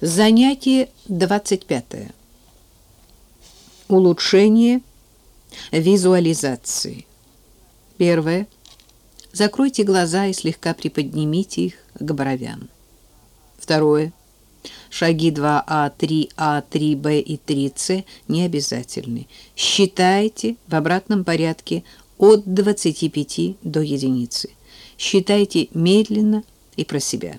Занятие 25. Улучшение визуализации. Первое. Закройте глаза и слегка приподнимите их к бровям. Второе. Шаги 2А, 3А, 3Б и 3С не обязательны. Считайте в обратном порядке от 25 до единицы. Считайте медленно и про себя.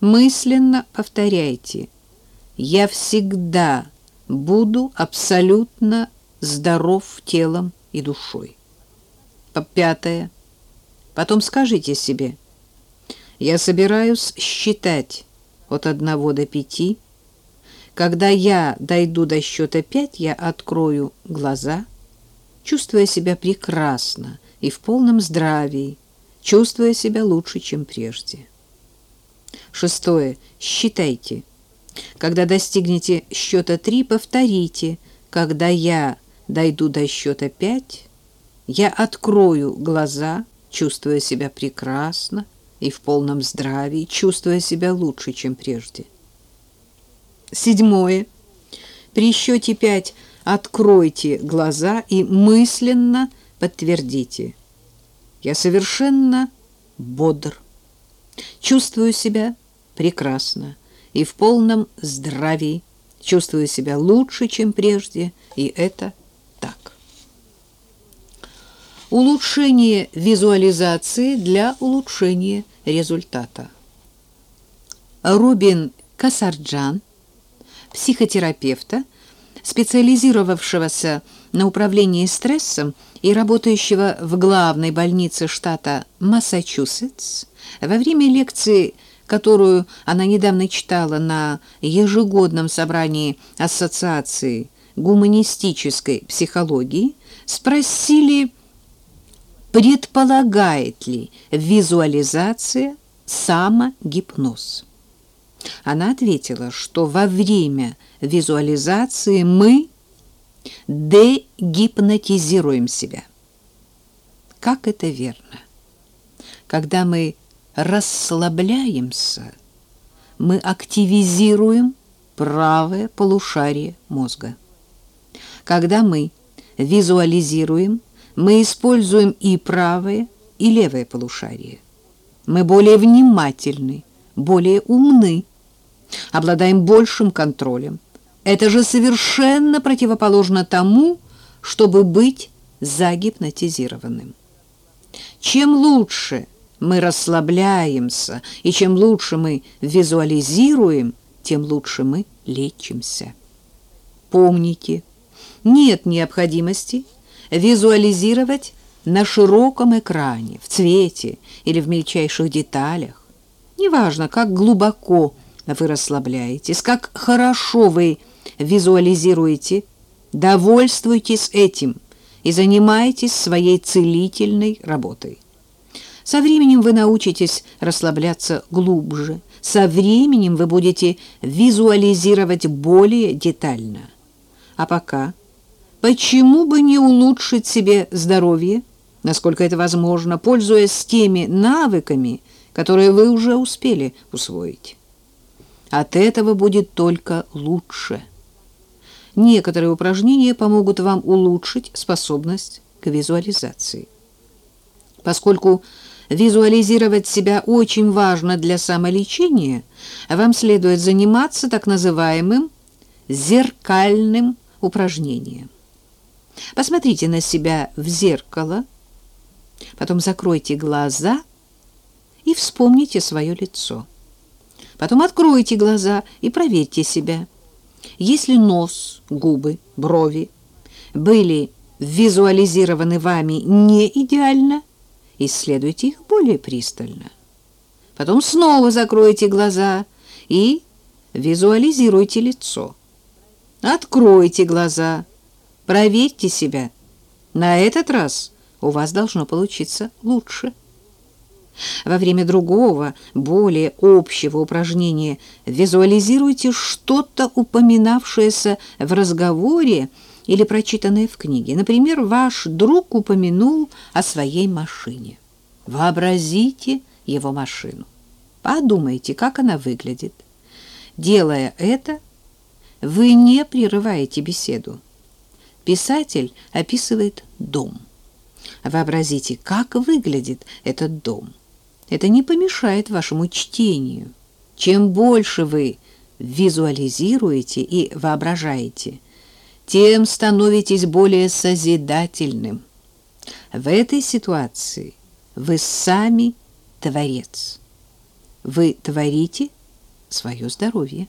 мысленно повторяйте «Я всегда буду абсолютно здоров телом и душой». Пятое. Потом скажите себе «Я собираюсь считать от одного до пяти. Когда я дойду до счета пять, я открою глаза, чувствуя себя прекрасно и в полном здравии, чувствуя себя лучше, чем прежде». Шестое. Считайте. Когда достигнете счета три, повторите. Когда я дойду до счета пять, я открою глаза, чувствуя себя прекрасно и в полном здравии, чувствуя себя лучше, чем прежде. Седьмое. При счете пять откройте глаза и мысленно подтвердите. Я совершенно бодр. Чувствую себя прекрасно и в полном здравии, чувствую себя лучше, чем прежде, и это так. Улучшение визуализации для улучшения результата. Рубин Касарджан, психотерапевта, специализировавшегося на управлении стрессом и работающего в главной больнице штата Массачусетс, во время лекции которую она недавно читала на ежегодном собрании Ассоциации гуманистической психологии, спросили, предполагает ли визуализация самогипноз. Она ответила, что во время визуализации мы дегипнотизируем себя. Как это верно? Когда мы расслабляемся, мы активизируем правое полушарие мозга. Когда мы визуализируем, мы используем и правое, и левое полушарие. Мы более внимательны, более умны, обладаем большим контролем. Это же совершенно противоположно тому, чтобы быть загипнотизированным. Чем лучше – мы расслабляемся, и чем лучше мы визуализируем, тем лучше мы лечимся. Помните, нет необходимости визуализировать на широком экране, в цвете или в мельчайших деталях. Неважно, как глубоко вы расслабляетесь, как хорошо вы визуализируете, довольствуйтесь этим и занимайтесь своей целительной работой. Со временем вы научитесь расслабляться глубже. Со временем вы будете визуализировать более детально. А пока, почему бы не улучшить себе здоровье, насколько это возможно, пользуясь теми навыками, которые вы уже успели усвоить? От этого будет только лучше. Некоторые упражнения помогут вам улучшить способность к визуализации. Поскольку визуализировать себя очень важно для самолечения, вам следует заниматься так называемым зеркальным упражнением. Посмотрите на себя в зеркало, потом закройте глаза и вспомните свое лицо. Потом откройте глаза и проверьте себя. Если нос, губы, брови были визуализированы вами не идеально, исследуйте их более пристально. Потом снова закройте глаза и визуализируйте лицо. Откройте глаза, проверьте себя. На этот раз у вас должно получиться лучше. Во время другого, более общего упражнения визуализируйте что-то, упоминавшееся в разговоре или прочитанное в книге. Например, ваш друг упомянул о своей машине. Вообразите его машину. Подумайте, как она выглядит. Делая это, вы не прерываете беседу. Писатель описывает дом. Вообразите, как выглядит этот дом. Это не помешает вашему чтению. Чем больше вы визуализируете и воображаете, тем становитесь более созидательным. В этой ситуации вы сами творец. Вы творите свое здоровье.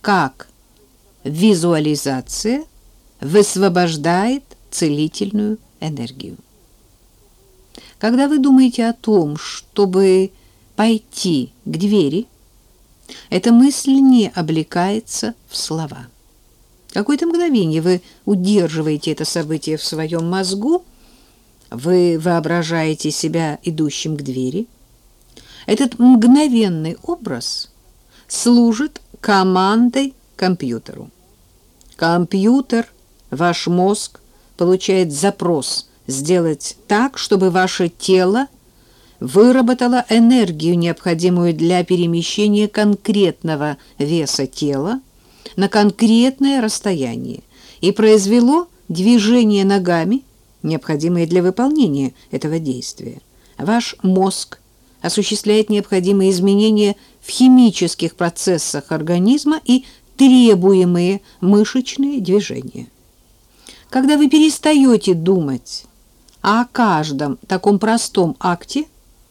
Как визуализация высвобождает целительную энергию. Когда вы думаете о том, чтобы пойти к двери, эта мысль не облекается в слова. Какое-то мгновение вы удерживаете это событие в своем мозгу, вы воображаете себя идущим к двери. Этот мгновенный образ служит командой компьютеру. Компьютер, ваш мозг, получает запрос сделать так, чтобы ваше тело выработало энергию, необходимую для перемещения конкретного веса тела на конкретное расстояние, и произвело движение ногами, необходимые для выполнения этого действия. Ваш мозг осуществляет необходимые изменения в химических процессах организма и требуемые мышечные движения. Когда вы перестаете думать о каждом таком простом акте,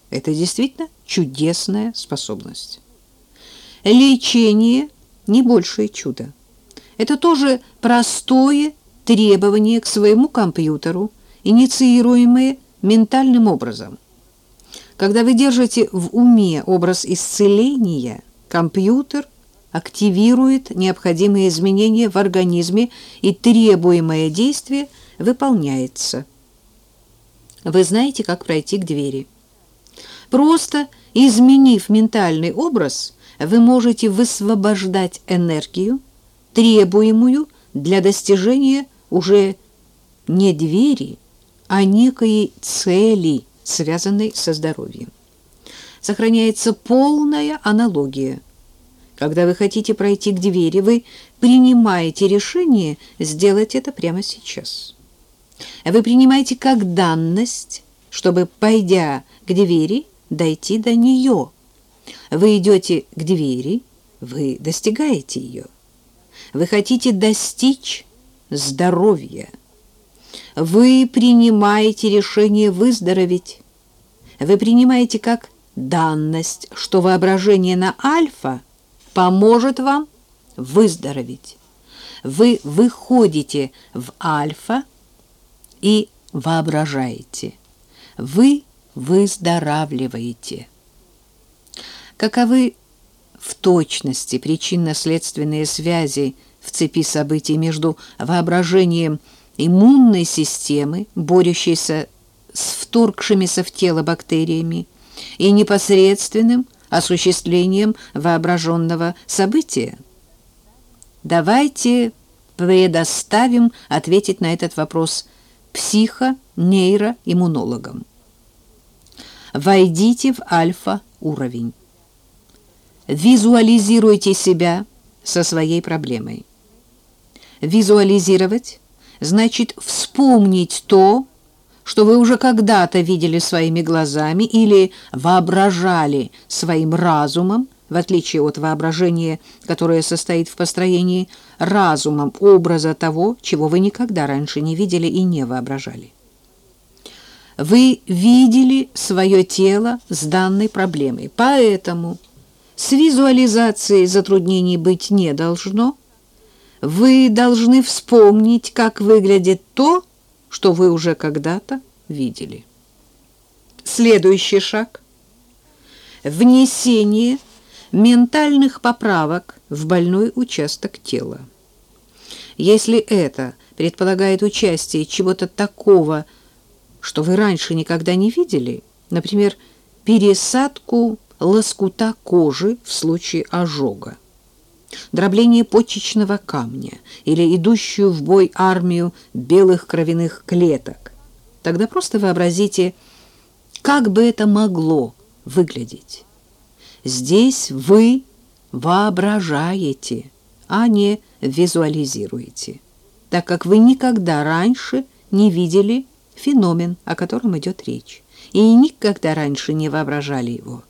это действительно чудесная способность. Лечение – не большее чудо. Это тоже простое требование к своему компьютеру, инициируемое ментальным образом. Когда вы держите в уме образ исцеления, компьютер активирует необходимые изменения в организме, и требуемое действие выполняется. Вы знаете, как пройти к двери. Просто изменив ментальный образ, вы можете высвобождать энергию, требуемую для достижения уже не двери, а некой цели, связанной со здоровьем. Сохраняется полная аналогия. Когда вы хотите пройти к двери, вы принимаете решение сделать это прямо сейчас. Вы принимаете как данность, чтобы, пойдя к двери, дойти до нее. Вы идете к двери, вы достигаете ее. Вы хотите достичь здоровья. Вы принимаете решение выздороветь. Вы принимаете как данность, что воображение на альфа поможет вам выздороветь. Вы выходите в альфа и воображаете. Вы выздоравливаете. Каковы в точности причинно-следственные связи в цепи событий между воображением иммунной системы, борющейся с вторгшимися в тело бактериями, и непосредственным осуществлением воображенного события? Давайте предоставим ответить на этот вопрос психо-нейроиммунологам. Войдите в альфа-уровень. Визуализируйте себя со своей проблемой. Визуализировать значит вспомнить то, что вы уже когда-то видели своими глазами или воображали своим разумом, в отличие от воображения, которое состоит в построении разумом образа того, чего вы никогда раньше не видели и не воображали. Вы видели свое тело с данной проблемой, поэтому с визуализацией затруднений быть не должно. Вы должны вспомнить, как выглядит то, что вы уже когда-то видели. Следующий шаг – внесение ментальных поправок в больной участок тела. Если это предполагает участие чего-то такого, что вы раньше никогда не видели, например, пересадку лоскута кожи в случае ожога, дробление почечного камня или идущую в бой армию белых кровяных клеток, тогда просто вообразите, как бы это могло выглядеть. Здесь вы воображаете, а не визуализируете, так как вы никогда раньше не видели феномен, о котором идет речь, и никогда раньше не воображали его.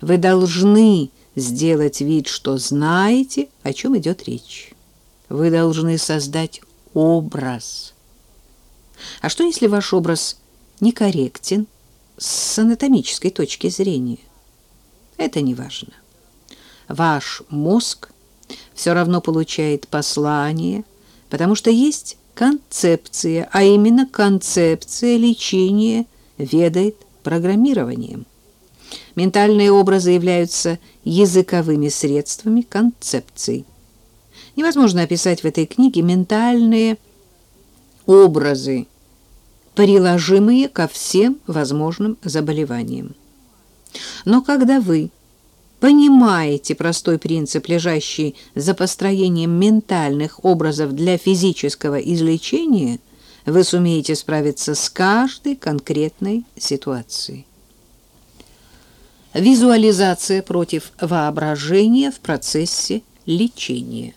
Вы должны сделать вид, что знаете, о чем идет речь. Вы должны создать образ. А что, если ваш образ некорректен с анатомической точки зрения? Это не важно. Ваш мозг все равно получает послание, потому что есть концепция, а именно концепция лечения ведает программированием. Ментальные образы являются языковыми средствами концепций. Невозможно описать в этой книге ментальные образы, приложимые ко всем возможным заболеваниям. Но когда вы понимаете простой принцип, лежащий за построением ментальных образов для физического излечения, вы сумеете справиться с каждой конкретной ситуацией. Визуализация против воображения в процессе лечения.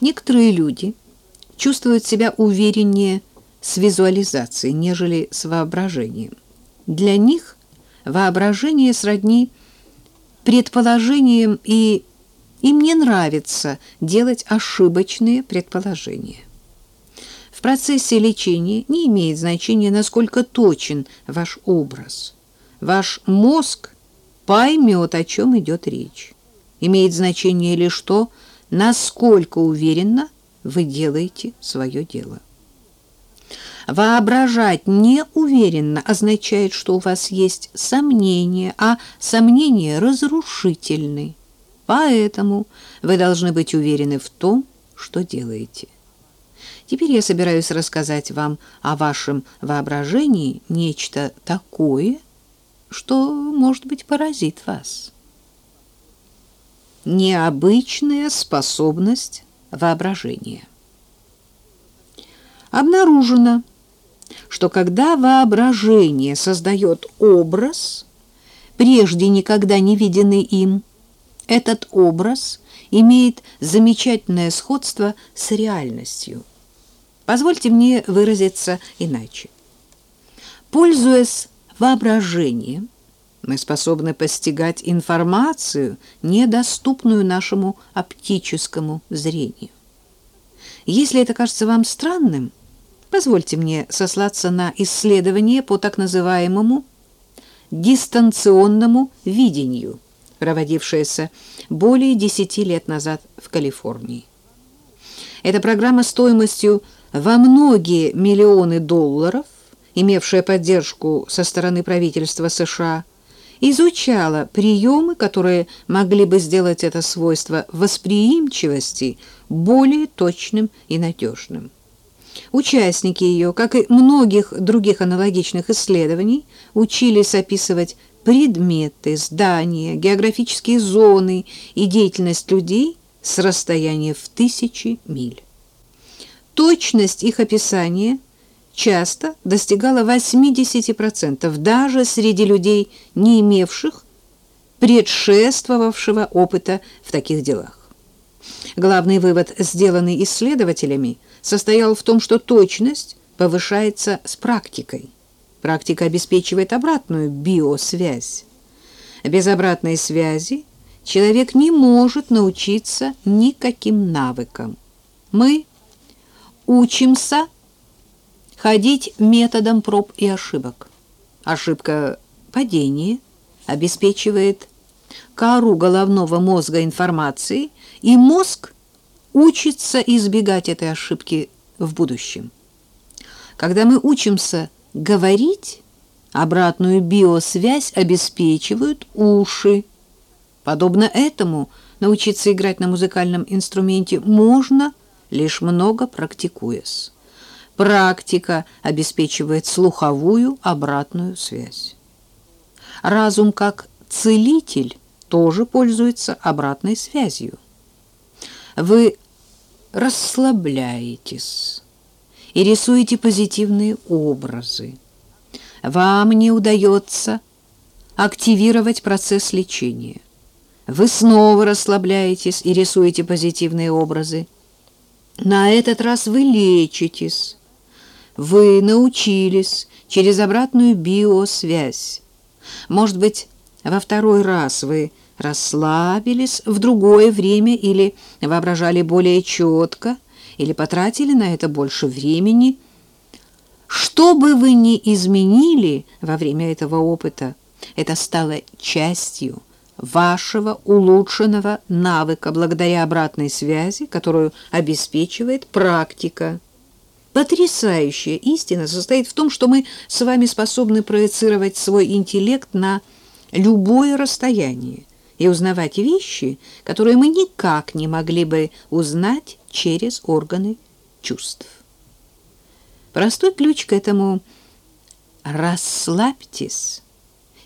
Некоторые люди чувствуют себя увереннее с визуализацией, нежели с воображением. Для них воображение сродни предположениям, и им не нравится делать ошибочные предположения. В процессе лечения не имеет значения, насколько точен ваш образ. Ваш мозг поймет, о чем идет речь. Имеет значение лишь то, насколько уверенно вы делаете свое дело. Воображать неуверенно означает, что у вас есть сомнения, а сомнения разрушительны. Поэтому вы должны быть уверены в том, что делаете. Теперь я собираюсь рассказать вам о вашем воображении нечто такое, что, может быть, поразит вас. Необычная способность воображения. Обнаружено, что когда воображение создает образ, прежде никогда не виденный им, этот образ имеет замечательное сходство с реальностью. Позвольте мне выразиться иначе. Пользуясь воображением, мы способны постигать информацию, недоступную нашему оптическому зрению. Если это кажется вам странным, Позвольте мне сослаться на исследование по так называемому дистанционному видению, проводившееся более 10 лет назад в Калифорнии. Эта программа стоимостью во многие миллионы долларов, имевшая поддержку со стороны правительства США, изучала приемы, которые могли бы сделать это свойство восприимчивости более точным и надежным. Участники ее, как и многих других аналогичных исследований, учились описывать предметы, здания, географические зоны и деятельность людей с расстояния в тысячи миль. Точность их описания часто достигала 80% даже среди людей, не имевших предшествовавшего опыта в таких делах. Главный вывод, сделанный исследователями – состоял в том, что точность повышается с практикой. Практика обеспечивает обратную биосвязь. Без обратной связи человек не может научиться никаким навыкам. Мы учимся ходить методом проб и ошибок. Ошибка падения обеспечивает кору головного мозга информации, и мозг учится избегать этой ошибки в будущем. Когда мы учимся говорить, обратную биосвязь обеспечивают уши. Подобно этому научиться играть на музыкальном инструменте можно, лишь много практикуясь. Практика обеспечивает слуховую обратную связь. Разум как целитель тоже пользуется обратной связью. Вы расслабляетесь и рисуете позитивные образы. Вам не удается активировать процесс лечения. Вы снова расслабляетесь и рисуете позитивные образы. На этот раз вы лечитесь. Вы научились через обратную биосвязь. Может быть, во второй раз вы расслабились в другое время или воображали более четко, или потратили на это больше времени. Что бы вы ни изменили во время этого опыта, это стало частью вашего улучшенного навыка благодаря обратной связи, которую обеспечивает практика. Потрясающая истина состоит в том, что мы с вами способны проецировать свой интеллект на любое расстояние и узнавать вещи, которые мы никак не могли бы узнать через органы чувств. Простой ключ к этому – расслабьтесь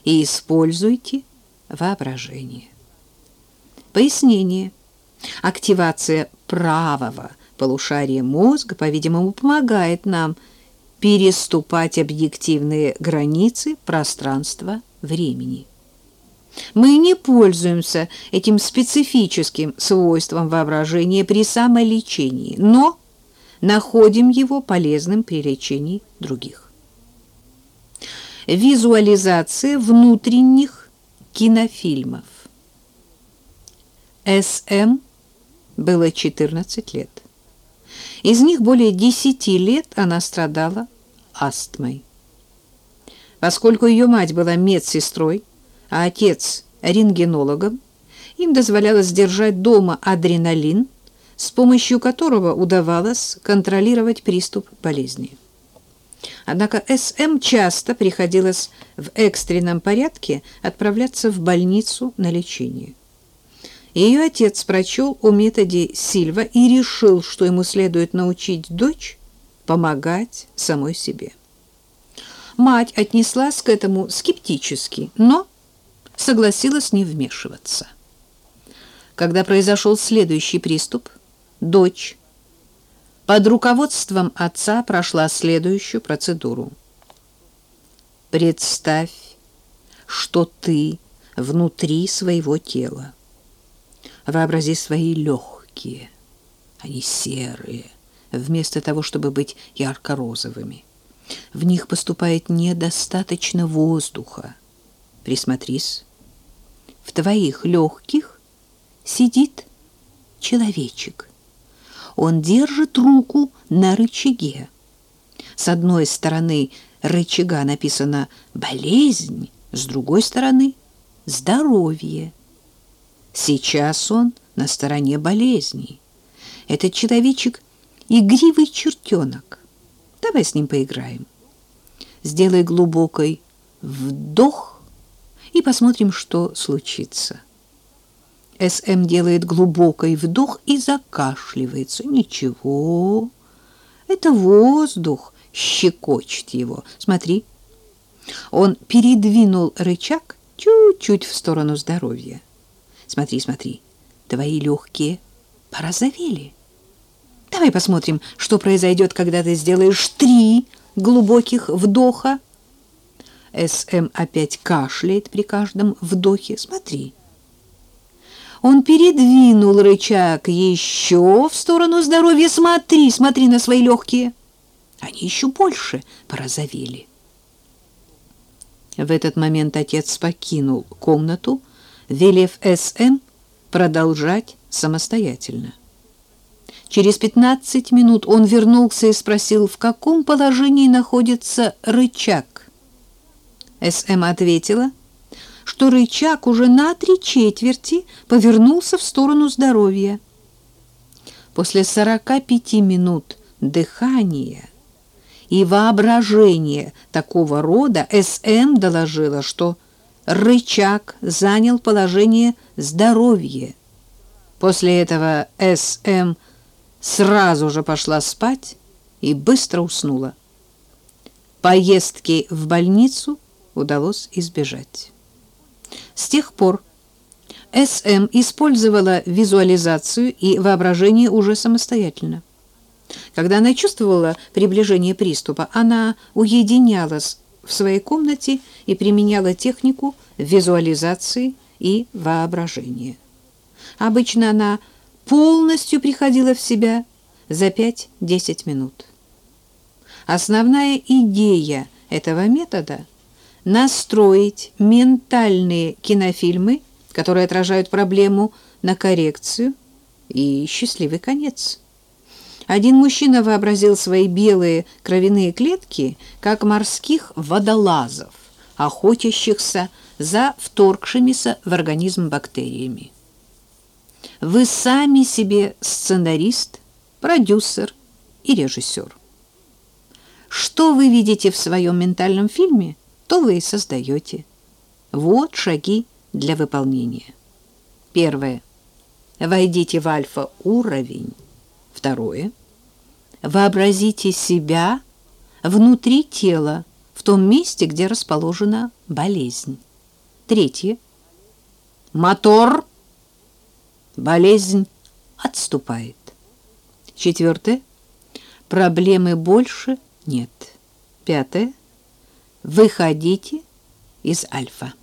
и используйте воображение. Пояснение. Активация правого полушария мозга, по-видимому, помогает нам переступать объективные границы пространства-времени. Мы не пользуемся этим специфическим свойством воображения при самолечении, но находим его полезным при лечении других. Визуализация внутренних кинофильмов. СМ было 14 лет. Из них более 10 лет она страдала астмой. Поскольку ее мать была медсестрой, а отец рентгенологом, им дозволялось держать дома адреналин, с помощью которого удавалось контролировать приступ болезни. Однако СМ часто приходилось в экстренном порядке отправляться в больницу на лечение. Ее отец прочел о методе Сильва и решил, что ему следует научить дочь помогать самой себе. Мать отнеслась к этому скептически, но согласилась не вмешиваться. Когда произошел следующий приступ, дочь под руководством отца прошла следующую процедуру. Представь, что ты внутри своего тела. Вообрази свои легкие, они серые, вместо того, чтобы быть ярко-розовыми. В них поступает недостаточно воздуха. Присмотрись. В твоих легких сидит человечек. Он держит руку на рычаге. С одной стороны рычага написано «болезнь», с другой стороны «здоровье». Сейчас он на стороне болезни. Этот человечек — игривый чертенок. Давай с ним поиграем. Сделай глубокий вдох и посмотрим, что случится. СМ делает глубокий вдох и закашливается. Ничего, это воздух щекочет его. Смотри, он передвинул рычаг чуть-чуть в сторону здоровья. Смотри, смотри, твои легкие порозовели. Давай посмотрим, что произойдет, когда ты сделаешь три глубоких вдоха. СМ опять кашляет при каждом вдохе. Смотри. Он передвинул рычаг еще в сторону здоровья. Смотри, смотри на свои легкие. они еще больше порозовели. В этот момент отец покинул комнату, велев СМ продолжать самостоятельно. Через 15 минут он вернулся и спросил, в каком положении находится рычаг. СМ ответила, что рычаг уже на три четверти повернулся в сторону здоровья. После 45 минут дыхания и воображения такого рода СМ доложила, что рычаг занял положение здоровья. После этого СМ сразу же пошла спать и быстро уснула. Поездки в больницу удалось избежать. С тех пор СМ использовала визуализацию и воображение уже самостоятельно. Когда она чувствовала приближение приступа, она уединялась в своей комнате и применяла технику визуализации и воображения. Обычно она полностью приходила в себя за 5-10 минут. Основная идея этого метода – настроить ментальные кинофильмы, которые отражают проблему на коррекцию и счастливый конец. Один мужчина вообразил свои белые кровяные клетки как морских водолазов, охотящихся за вторгшимися в организм бактериями. Вы сами себе сценарист, продюсер и режиссер. Что вы видите в своем ментальном фильме, то вы и создаете. Вот шаги для выполнения. Первое. Войдите в альфа-уровень. Второе. Вообразите себя внутри тела, в том месте, где расположена болезнь. Третье. Мотор Болезнь отступает. Четвертое. Проблемы больше нет. Пятое. Выходите из альфа.